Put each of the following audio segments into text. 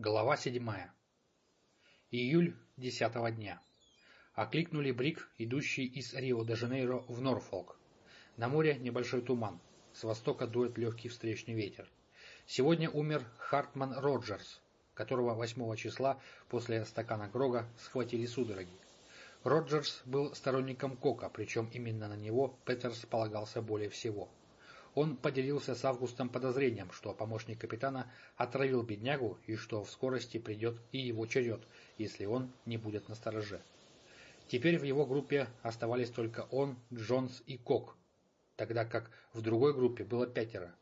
Глава седьмая. Июль десятого дня. Окликнули брик, идущий из Рио-де-Жанейро в Норфолк. На море небольшой туман. С востока дует легкий встречный ветер. Сегодня умер Хартман Роджерс, которого 8 числа после стакана Грога схватили судороги. Роджерс был сторонником Кока, причем именно на него Петерс полагался более всего. Он поделился с Августом подозрением, что помощник капитана отравил беднягу и что в скорости придет и его черед, если он не будет настороже. Теперь в его группе оставались только он, Джонс и Кок, тогда как в другой группе было пятеро.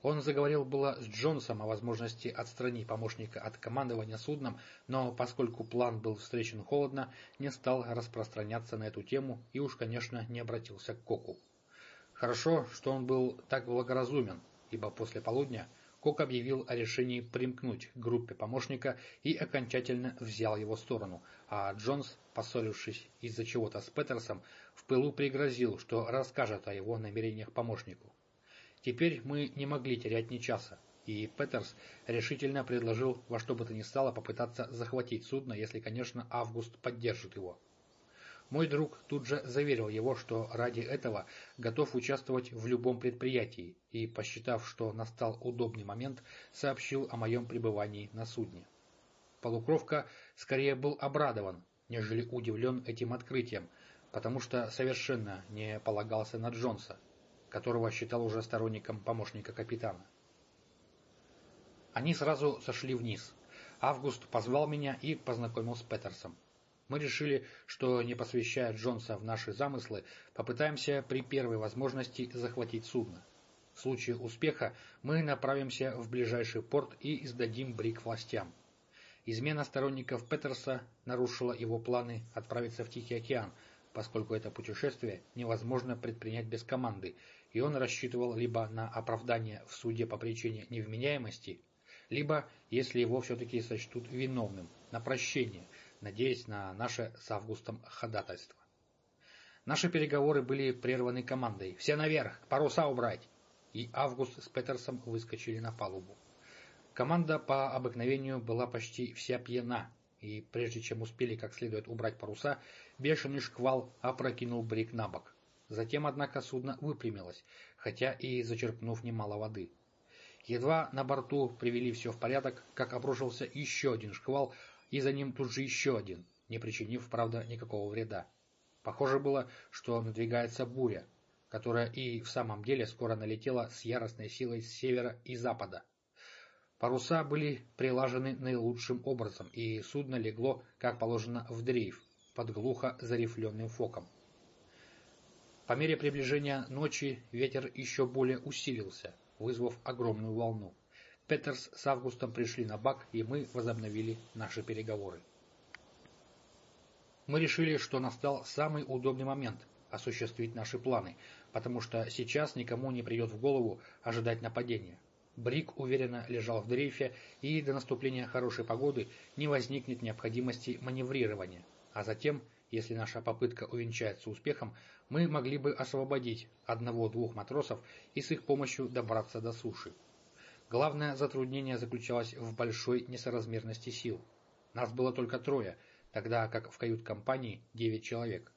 Он заговорил было с Джонсом о возможности отстранить помощника от командования судном, но поскольку план был встречен холодно, не стал распространяться на эту тему и уж, конечно, не обратился к Коку. Хорошо, что он был так благоразумен, ибо после полудня Кок объявил о решении примкнуть к группе помощника и окончательно взял его сторону, а Джонс, поссорившись из-за чего-то с Петерсом, в пылу пригрозил, что расскажет о его намерениях помощнику. Теперь мы не могли терять ни часа, и Петерс решительно предложил во что бы то ни стало попытаться захватить судно, если, конечно, Август поддержит его. Мой друг тут же заверил его, что ради этого готов участвовать в любом предприятии, и, посчитав, что настал удобный момент, сообщил о моем пребывании на судне. Полукровка скорее был обрадован, нежели удивлен этим открытием, потому что совершенно не полагался на Джонса, которого считал уже сторонником помощника капитана. Они сразу сошли вниз. Август позвал меня и познакомил с Петерсом. Мы решили, что, не посвящая Джонса в наши замыслы, попытаемся при первой возможности захватить судно. В случае успеха мы направимся в ближайший порт и сдадим Брик властям. Измена сторонников Петерса нарушила его планы отправиться в Тихий океан, поскольку это путешествие невозможно предпринять без команды, и он рассчитывал либо на оправдание в суде по причине невменяемости, либо, если его все-таки сочтут виновным, на прощение – надеясь на наше с Августом ходатайство. Наши переговоры были прерваны командой «Все наверх! Паруса убрать!» И Август с Петерсом выскочили на палубу. Команда по обыкновению была почти вся пьяна, и прежде чем успели как следует убрать паруса, бешеный шквал опрокинул брик на бок. Затем, однако, судно выпрямилось, хотя и зачерпнув немало воды. Едва на борту привели все в порядок, как обрушился еще один шквал, и за ним тут же еще один, не причинив, правда, никакого вреда. Похоже было, что надвигается буря, которая и в самом деле скоро налетела с яростной силой с севера и запада. Паруса были прилажены наилучшим образом, и судно легло, как положено, в дрейф, под глухо зарифленным фоком. По мере приближения ночи ветер еще более усилился, вызвав огромную волну. Петерс с Августом пришли на бак, и мы возобновили наши переговоры. Мы решили, что настал самый удобный момент осуществить наши планы, потому что сейчас никому не придет в голову ожидать нападения. Брик уверенно лежал в дрейфе, и до наступления хорошей погоды не возникнет необходимости маневрирования, а затем, если наша попытка увенчается успехом, мы могли бы освободить одного-двух матросов и с их помощью добраться до суши. Главное затруднение заключалось в большой несоразмерности сил. Нас было только трое, тогда как в кают-компании девять человек.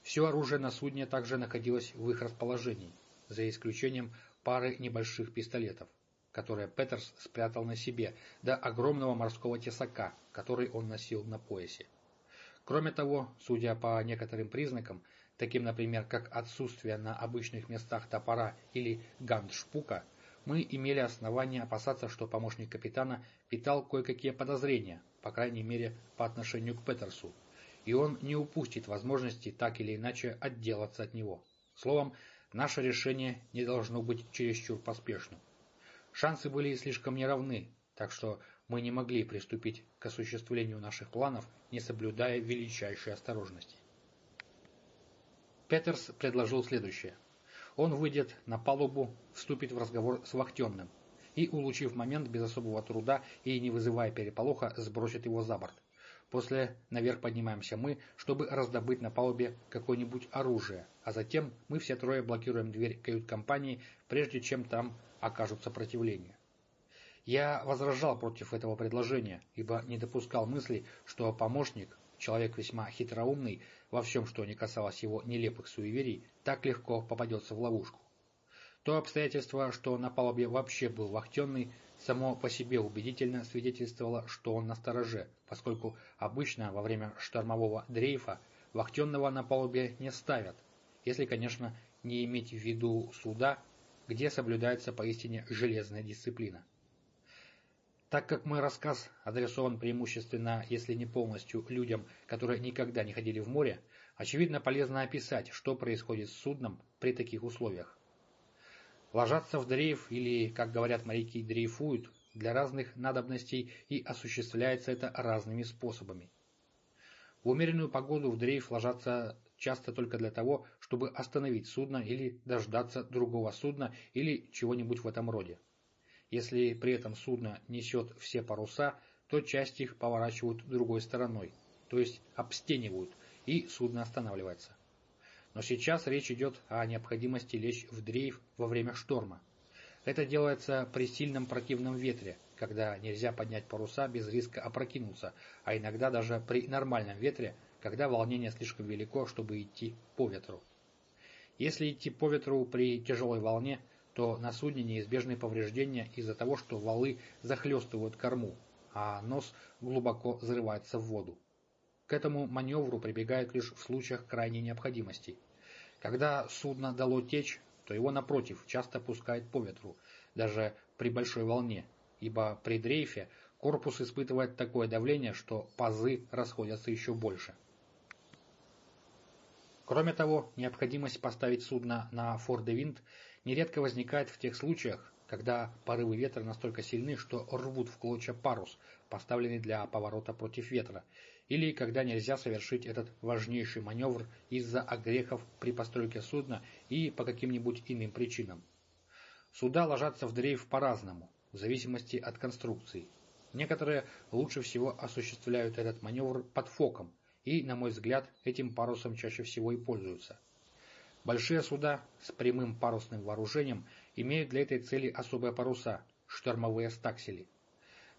Все оружие на судне также находилось в их расположении, за исключением пары небольших пистолетов, которые Петерс спрятал на себе, до огромного морского тесака, который он носил на поясе. Кроме того, судя по некоторым признакам, таким, например, как отсутствие на обычных местах топора или гандшпука, мы имели основания опасаться, что помощник капитана питал кое-какие подозрения, по крайней мере, по отношению к Петерсу, и он не упустит возможности так или иначе отделаться от него. Словом, наше решение не должно быть чересчур поспешным. Шансы были слишком неравны, так что мы не могли приступить к осуществлению наших планов, не соблюдая величайшей осторожности. Петерс предложил следующее – он выйдет на палубу, вступит в разговор с вахтенным и, улучив момент без особого труда и не вызывая переполоха, сбросит его за борт. После наверх поднимаемся мы, чтобы раздобыть на палубе какое-нибудь оружие, а затем мы все трое блокируем дверь кают-компании, прежде чем там окажут сопротивление. Я возражал против этого предложения, ибо не допускал мысли, что помощник, человек весьма хитроумный, во всем, что не касалось его нелепых суеверий, так легко попадется в ловушку. То обстоятельство, что на палубе вообще был вахтенный, само по себе убедительно свидетельствовало, что он на стороже, поскольку обычно во время штормового дрейфа вахтенного на палубе не ставят, если, конечно, не иметь в виду суда, где соблюдается поистине железная дисциплина. Так как мой рассказ адресован преимущественно, если не полностью, людям, которые никогда не ходили в море, очевидно полезно описать, что происходит с судном при таких условиях. Ложатся в дрейф или, как говорят моряки, дрейфуют для разных надобностей и осуществляется это разными способами. В умеренную погоду в дрейф ложатся часто только для того, чтобы остановить судно или дождаться другого судна или чего-нибудь в этом роде. Если при этом судно несет все паруса, то часть их поворачивают другой стороной, то есть обстенивают, и судно останавливается. Но сейчас речь идет о необходимости лечь в дрейф во время шторма. Это делается при сильном противном ветре, когда нельзя поднять паруса без риска опрокинуться, а иногда даже при нормальном ветре, когда волнение слишком велико, чтобы идти по ветру. Если идти по ветру при тяжелой волне, то на судне неизбежны повреждения из-за того, что валы захлестывают корму, а нос глубоко зарывается в воду. К этому маневру прибегают лишь в случаях крайней необходимости. Когда судно дало течь, то его, напротив, часто пускает по ветру, даже при большой волне, ибо при дрейфе корпус испытывает такое давление, что пазы расходятся еще больше. Кроме того, необходимость поставить судно на фордевинт нередко возникает в тех случаях, когда порывы ветра настолько сильны, что рвут в клочья парус, поставленный для поворота против ветра, или когда нельзя совершить этот важнейший маневр из-за огрехов при постройке судна и по каким-нибудь иным причинам. Суда ложатся в дрейф по-разному, в зависимости от конструкции. Некоторые лучше всего осуществляют этот маневр под фоком, и, на мой взгляд, этим парусом чаще всего и пользуются. Большие суда с прямым парусным вооружением имеют для этой цели особые паруса – штормовые стаксели.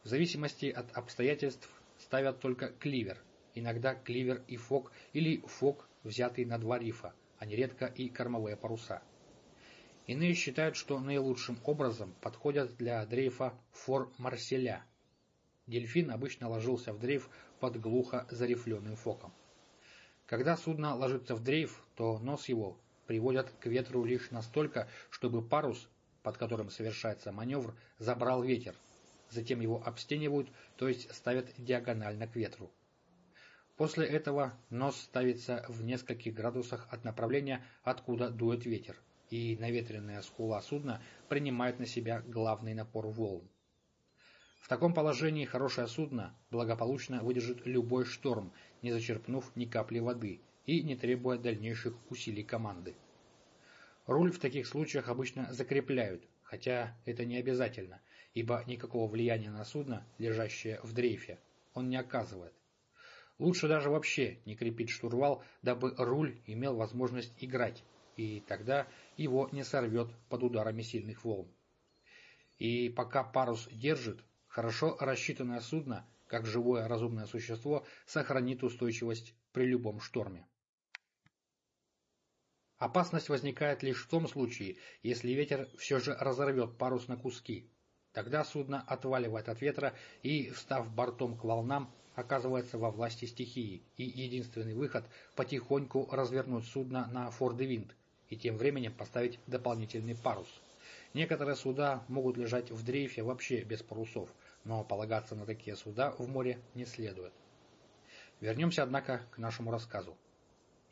В зависимости от обстоятельств ставят только кливер, иногда кливер и фок или фок, взятый на два рифа, а нередко и кормовые паруса. Иные считают, что наилучшим образом подходят для дрейфа фор Марселя. Дельфин обычно ложился в дрейф под глухо зарифленным фоком. Когда судно ложится в дрейф, то нос его приводят к ветру лишь настолько, чтобы парус, под которым совершается маневр, забрал ветер. Затем его обстенивают, то есть ставят диагонально к ветру. После этого нос ставится в нескольких градусах от направления, откуда дует ветер, и наветренная скула судна принимает на себя главный напор волн. В таком положении хорошее судно благополучно выдержит любой шторм, не зачерпнув ни капли воды, и не требуя дальнейших усилий команды. Руль в таких случаях обычно закрепляют, хотя это не обязательно, ибо никакого влияния на судно, лежащее в дрейфе, он не оказывает. Лучше даже вообще не крепить штурвал, дабы руль имел возможность играть, и тогда его не сорвет под ударами сильных волн. И пока парус держит, хорошо рассчитанное судно, как живое разумное существо, сохранит устойчивость при любом шторме. Опасность возникает лишь в том случае, если ветер все же разорвет парус на куски. Тогда судно отваливает от ветра и, встав бортом к волнам, оказывается во власти стихии, и единственный выход – потихоньку развернуть судно на фордевинт и тем временем поставить дополнительный парус. Некоторые суда могут лежать в дрейфе вообще без парусов, но полагаться на такие суда в море не следует. Вернемся, однако, к нашему рассказу.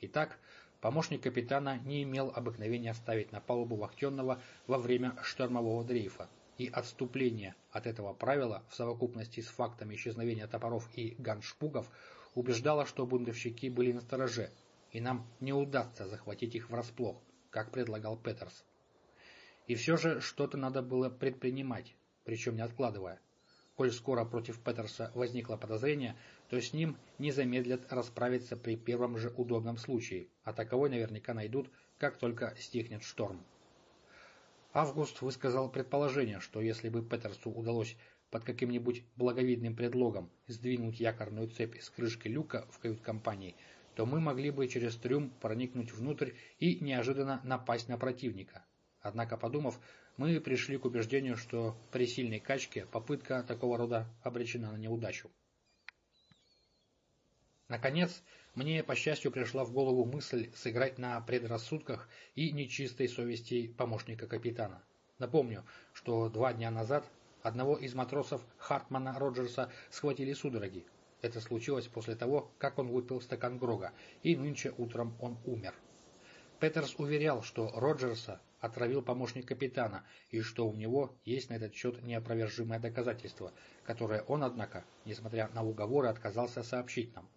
Итак, Помощник капитана не имел обыкновения ставить на палубу вахтенного во время штормового дрейфа, и отступление от этого правила в совокупности с фактами исчезновения топоров и ганшпугов убеждало, что бунтовщики были на стороже, и нам не удастся захватить их врасплох, как предлагал Петерс. И все же что-то надо было предпринимать, причем не откладывая. Коль скоро против Петерса возникло подозрение, то с ним не замедлят расправиться при первом же удобном случае, а таковой наверняка найдут, как только стихнет шторм. Август высказал предположение, что если бы Петерсу удалось под каким-нибудь благовидным предлогом сдвинуть якорную цепь с крышки люка в кают-компании, то мы могли бы через трюм проникнуть внутрь и неожиданно напасть на противника. Однако, подумав, мы пришли к убеждению, что при сильной качке попытка такого рода обречена на неудачу. Наконец, мне, по счастью, пришла в голову мысль сыграть на предрассудках и нечистой совести помощника капитана. Напомню, что два дня назад одного из матросов Хартмана Роджерса схватили судороги. Это случилось после того, как он выпил стакан Грога, и нынче утром он умер. Петерс уверял, что Роджерса отравил помощник капитана, и что у него есть на этот счет неопровержимое доказательство, которое он, однако, несмотря на уговоры, отказался сообщить нам.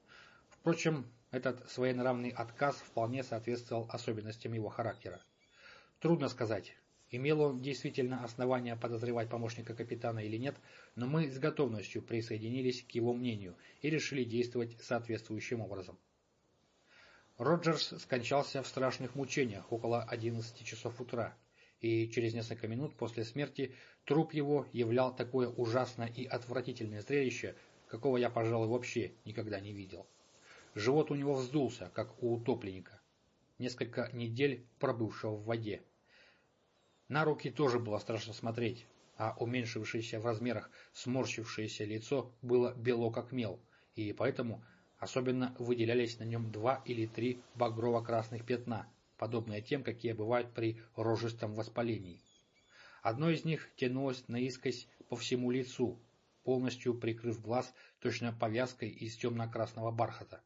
Впрочем, этот своенравный отказ вполне соответствовал особенностям его характера. Трудно сказать, имел он действительно основания подозревать помощника капитана или нет, но мы с готовностью присоединились к его мнению и решили действовать соответствующим образом. Роджерс скончался в страшных мучениях около 11 часов утра, и через несколько минут после смерти труп его являл такое ужасное и отвратительное зрелище, какого я, пожалуй, вообще никогда не видел. Живот у него вздулся, как у утопленника, несколько недель пробывшего в воде. На руки тоже было страшно смотреть, а уменьшившееся в размерах сморщившееся лицо было бело как мел, и поэтому особенно выделялись на нем два или три багрово-красных пятна, подобные тем, какие бывают при рожистом воспалении. Одно из них тянулось наискось по всему лицу, полностью прикрыв глаз точно повязкой из темно-красного бархата.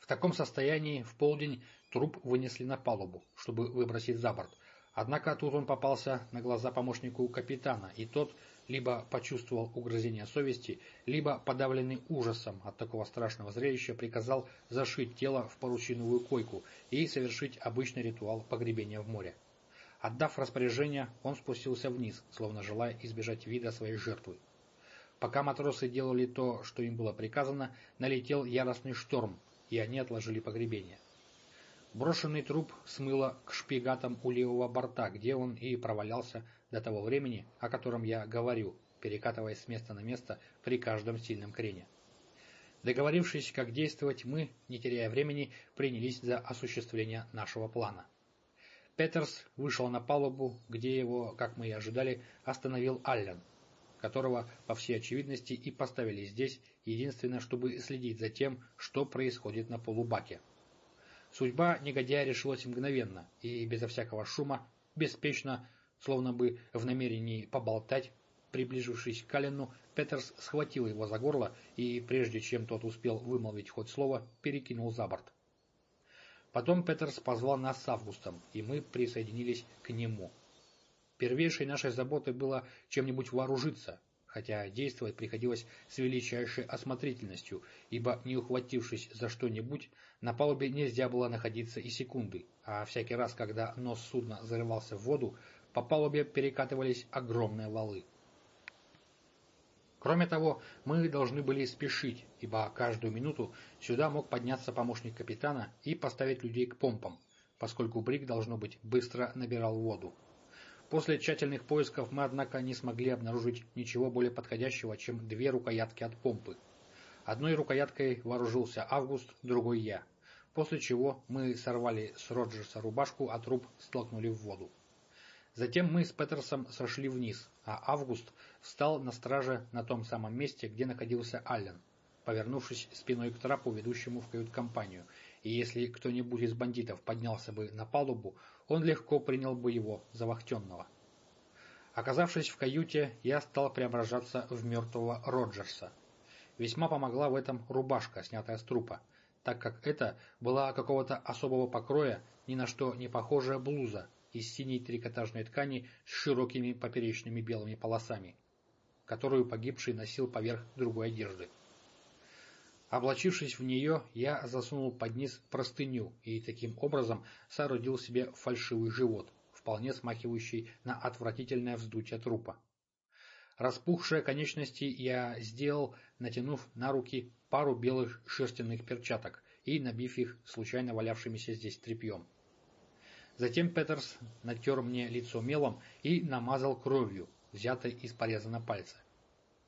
В таком состоянии в полдень труп вынесли на палубу, чтобы выбросить за борт. Однако тут он попался на глаза помощнику капитана, и тот либо почувствовал угрызение совести, либо, подавленный ужасом от такого страшного зрелища, приказал зашить тело в парусиновую койку и совершить обычный ритуал погребения в море. Отдав распоряжение, он спустился вниз, словно желая избежать вида своей жертвы. Пока матросы делали то, что им было приказано, налетел яростный шторм, и они отложили погребение. Брошенный труп смыло к шпигатам у левого борта, где он и провалялся до того времени, о котором я говорю, перекатываясь с места на место при каждом сильном крене. Договорившись, как действовать, мы, не теряя времени, принялись за осуществление нашего плана. Петерс вышел на палубу, где его, как мы и ожидали, остановил Аллен, которого, по всей очевидности, и поставили здесь, единственно, чтобы следить за тем, что происходит на полубаке. Судьба негодяя решилась мгновенно и безо всякого шума, беспечно, словно бы в намерении поболтать, приближившись к Аллену, Петерс схватил его за горло и, прежде чем тот успел вымолвить хоть слово, перекинул за борт. Потом Петерс позвал нас с Августом, и мы присоединились к нему. Первейшей нашей заботой было чем-нибудь вооружиться, хотя действовать приходилось с величайшей осмотрительностью, ибо, не ухватившись за что-нибудь, на палубе нельзя было находиться и секунды, а всякий раз, когда нос судна зарывался в воду, по палубе перекатывались огромные валы. Кроме того, мы должны были спешить, ибо каждую минуту сюда мог подняться помощник капитана и поставить людей к помпам, поскольку Брик, должно быть, быстро набирал воду. После тщательных поисков мы, однако, не смогли обнаружить ничего более подходящего, чем две рукоятки от помпы. Одной рукояткой вооружился Август, другой я. После чего мы сорвали с Роджерса рубашку, а труп столкнули в воду. Затем мы с Петерсом сошли вниз, а Август встал на страже на том самом месте, где находился Аллен, повернувшись спиной к трапу, ведущему в кают-компанию, и если кто-нибудь из бандитов поднялся бы на палубу, он легко принял бы его за вахтенного. Оказавшись в каюте, я стал преображаться в мертвого Роджерса. Весьма помогла в этом рубашка, снятая с трупа, так как это была какого-то особого покроя, ни на что не похожая блуза из синей трикотажной ткани с широкими поперечными белыми полосами, которую погибший носил поверх другой одежды. Облачившись в нее, я засунул под низ простыню и таким образом соорудил себе фальшивый живот, вполне смахивающий на отвратительное вздутие трупа. Распухшие конечности я сделал, натянув на руки пару белых шерстяных перчаток и набив их случайно валявшимися здесь тряпьем. Затем Петерс натер мне лицо мелом и намазал кровью, взятой из пореза на пальце.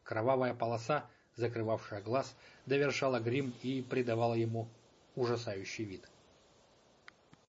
Кровавая полоса, закрывавшая глаз, довершала грим и придавала ему ужасающий вид.